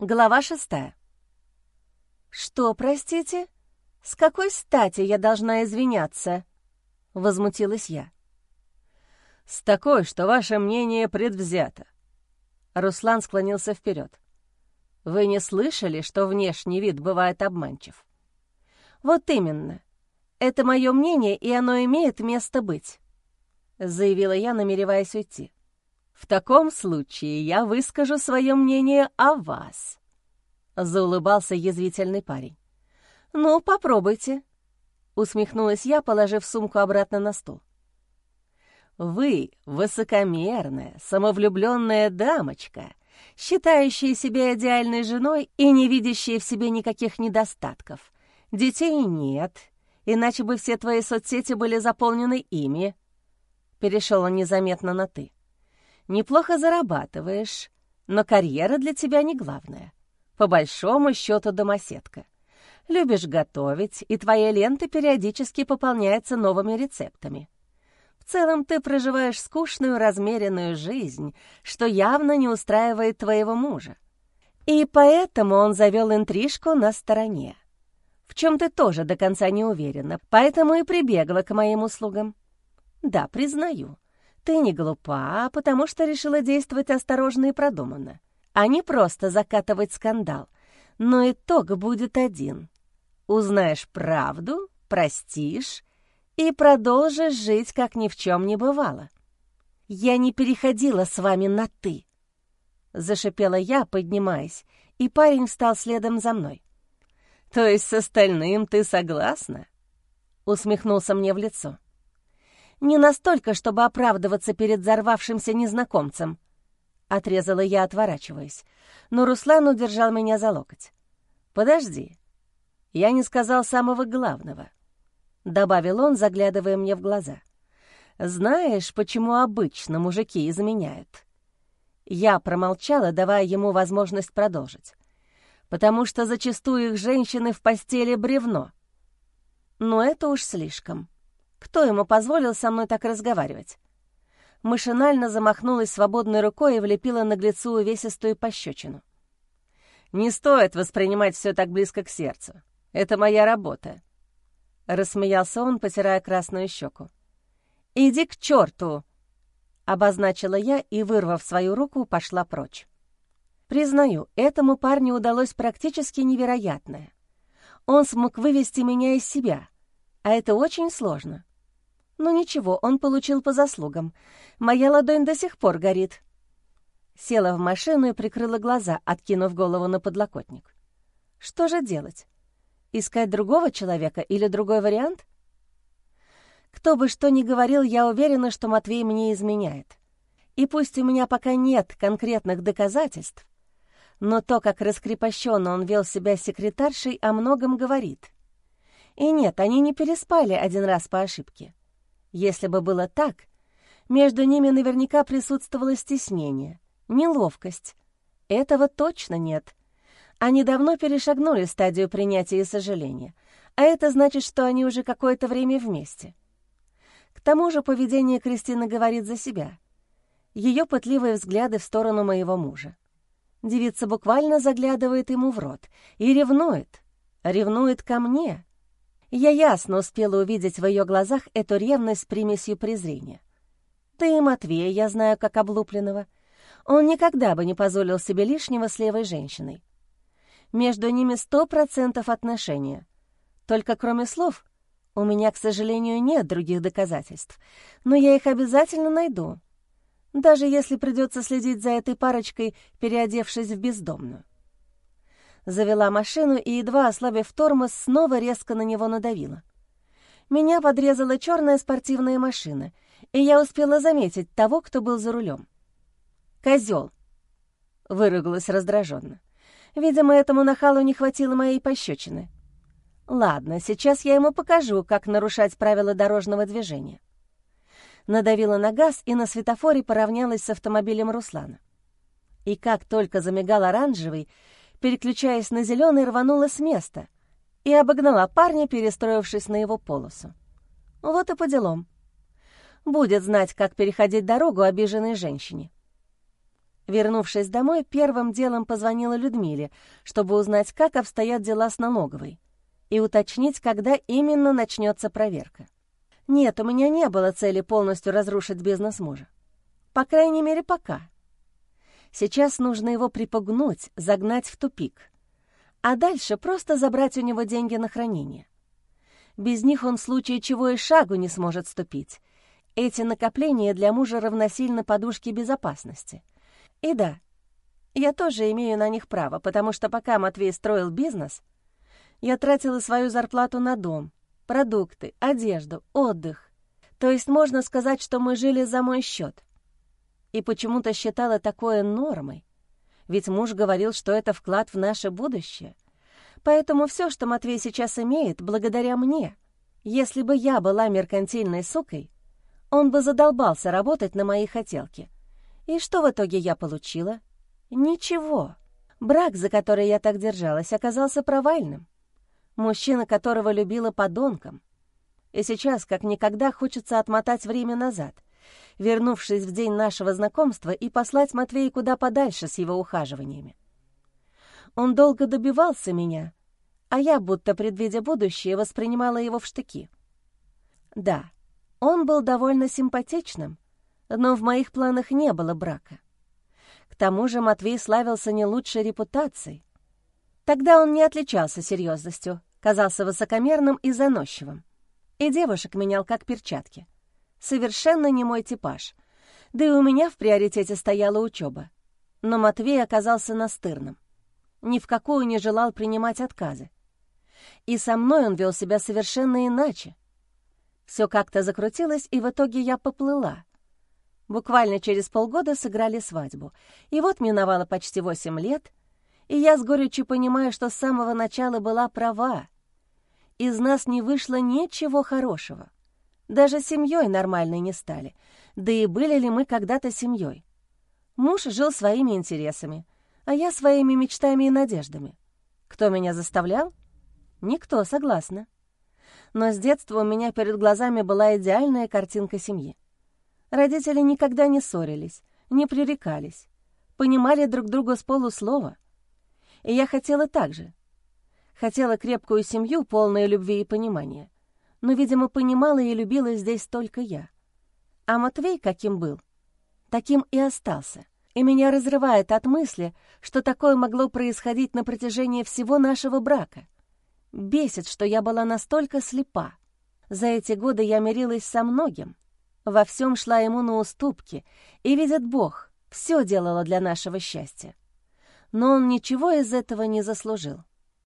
Глава шестая. «Что, простите? С какой стати я должна извиняться?» — возмутилась я. «С такой, что ваше мнение предвзято». Руслан склонился вперед. «Вы не слышали, что внешний вид бывает обманчив?» «Вот именно. Это мое мнение, и оно имеет место быть», — заявила я, намереваясь уйти. «В таком случае я выскажу свое мнение о вас», — заулыбался язвительный парень. «Ну, попробуйте», — усмехнулась я, положив сумку обратно на стол. «Вы высокомерная, самовлюбленная дамочка, считающая себя идеальной женой и не видящая в себе никаких недостатков. Детей нет, иначе бы все твои соцсети были заполнены ими». Перешел он незаметно на «ты». Неплохо зарабатываешь, но карьера для тебя не главная. По большому счету домоседка. Любишь готовить, и твоя лента периодически пополняется новыми рецептами. В целом ты проживаешь скучную, размеренную жизнь, что явно не устраивает твоего мужа. И поэтому он завел интрижку на стороне. В чем ты тоже до конца не уверена, поэтому и прибегла к моим услугам. Да, признаю, ты не глупа, потому что решила действовать осторожно и продуманно, а не просто закатывать скандал. Но итог будет один. Узнаешь правду, простишь и продолжишь жить, как ни в чем не бывало. Я не переходила с вами на «ты», — зашипела я, поднимаясь, и парень встал следом за мной. «То есть с остальным ты согласна?» — усмехнулся мне в лицо. Не настолько, чтобы оправдываться перед взорвавшимся незнакомцем. Отрезала я, отворачиваясь. Но Руслан удержал меня за локоть. «Подожди. Я не сказал самого главного», — добавил он, заглядывая мне в глаза. «Знаешь, почему обычно мужики изменяют?» Я промолчала, давая ему возможность продолжить. «Потому что зачастую их женщины в постели бревно». Но это уж слишком. Кто ему позволил со мной так разговаривать? Машинально замахнулась свободной рукой и влепила наглецу увесистую пощечину. «Не стоит воспринимать все так близко к сердцу. Это моя работа», — рассмеялся он, потирая красную щеку. «Иди к черту!» — обозначила я и, вырвав свою руку, пошла прочь. Признаю, этому парню удалось практически невероятное. Он смог вывести меня из себя, а это очень сложно. Но ничего, он получил по заслугам. Моя ладонь до сих пор горит. Села в машину и прикрыла глаза, откинув голову на подлокотник. Что же делать? Искать другого человека или другой вариант? Кто бы что ни говорил, я уверена, что Матвей мне изменяет. И пусть у меня пока нет конкретных доказательств, но то, как раскрепощенно он вел себя секретаршей, о многом говорит. И нет, они не переспали один раз по ошибке. Если бы было так, между ними наверняка присутствовало стеснение, неловкость. Этого точно нет. Они давно перешагнули стадию принятия и сожаления, а это значит, что они уже какое-то время вместе. К тому же поведение Кристины говорит за себя. Ее пытливые взгляды в сторону моего мужа. Девица буквально заглядывает ему в рот и ревнует, ревнует ко мне — я ясно успела увидеть в ее глазах эту ревность с примесью презрения. Да и Матвея я знаю как облупленного. Он никогда бы не позволил себе лишнего с левой женщиной. Между ними сто процентов отношения. Только кроме слов у меня, к сожалению, нет других доказательств, но я их обязательно найду, даже если придется следить за этой парочкой, переодевшись в бездомную завела машину и, едва ослабив тормоз, снова резко на него надавила. Меня подрезала черная спортивная машина, и я успела заметить того, кто был за рулем. «Козел!» — выругалась раздраженно. Видимо, этому нахалу не хватило моей пощечины. Ладно, сейчас я ему покажу, как нарушать правила дорожного движения. Надавила на газ и на светофоре поравнялась с автомобилем Руслана. И как только замигал оранжевый, переключаясь на зеленый, рванула с места и обогнала парня, перестроившись на его полосу. Вот и по делам. Будет знать, как переходить дорогу обиженной женщине. Вернувшись домой, первым делом позвонила Людмиле, чтобы узнать, как обстоят дела с налоговой, и уточнить, когда именно начнется проверка. Нет, у меня не было цели полностью разрушить бизнес мужа. По крайней мере, пока. Сейчас нужно его припугнуть, загнать в тупик. А дальше просто забрать у него деньги на хранение. Без них он в случае чего и шагу не сможет ступить. Эти накопления для мужа равносильны подушке безопасности — и да, я тоже имею на них право, потому что пока Матвей строил бизнес, я тратила свою зарплату на дом, продукты, одежду, отдых. То есть можно сказать, что мы жили за мой счет. И почему-то считала такое нормой, ведь муж говорил, что это вклад в наше будущее. Поэтому все, что Матвей сейчас имеет, благодаря мне. Если бы я была меркантильной сукой, он бы задолбался работать на мои хотелки — и что в итоге я получила? Ничего. Брак, за который я так держалась, оказался провальным. Мужчина, которого любила подонком. И сейчас, как никогда, хочется отмотать время назад, вернувшись в день нашего знакомства и послать Матвея куда подальше с его ухаживаниями. Он долго добивался меня, а я, будто предвидя будущее, воспринимала его в штыки. Да, он был довольно симпатичным, но в моих планах не было брака. К тому же Матвей славился не лучшей репутацией. Тогда он не отличался серьезностью, казался высокомерным и заносчивым. И девушек менял как перчатки. Совершенно не мой типаж. Да и у меня в приоритете стояла учеба. Но Матвей оказался настырным. Ни в какую не желал принимать отказы. И со мной он вел себя совершенно иначе. Все как-то закрутилось, и в итоге я поплыла — Буквально через полгода сыграли свадьбу. И вот миновало почти восемь лет, и я с горечью понимаю, что с самого начала была права. Из нас не вышло ничего хорошего. Даже семьей нормальной не стали. Да и были ли мы когда-то семьей? Муж жил своими интересами, а я своими мечтами и надеждами. Кто меня заставлял? Никто, согласна. Но с детства у меня перед глазами была идеальная картинка семьи. Родители никогда не ссорились, не пререкались, понимали друг друга с полуслова. И я хотела так же. Хотела крепкую семью, полную любви и понимания. Но, видимо, понимала и любила здесь только я. А Матвей каким был, таким и остался. И меня разрывает от мысли, что такое могло происходить на протяжении всего нашего брака. Бесит, что я была настолько слепа. За эти годы я мирилась со многим — во всем шла ему на уступки, и, видит Бог, все делала для нашего счастья. Но он ничего из этого не заслужил.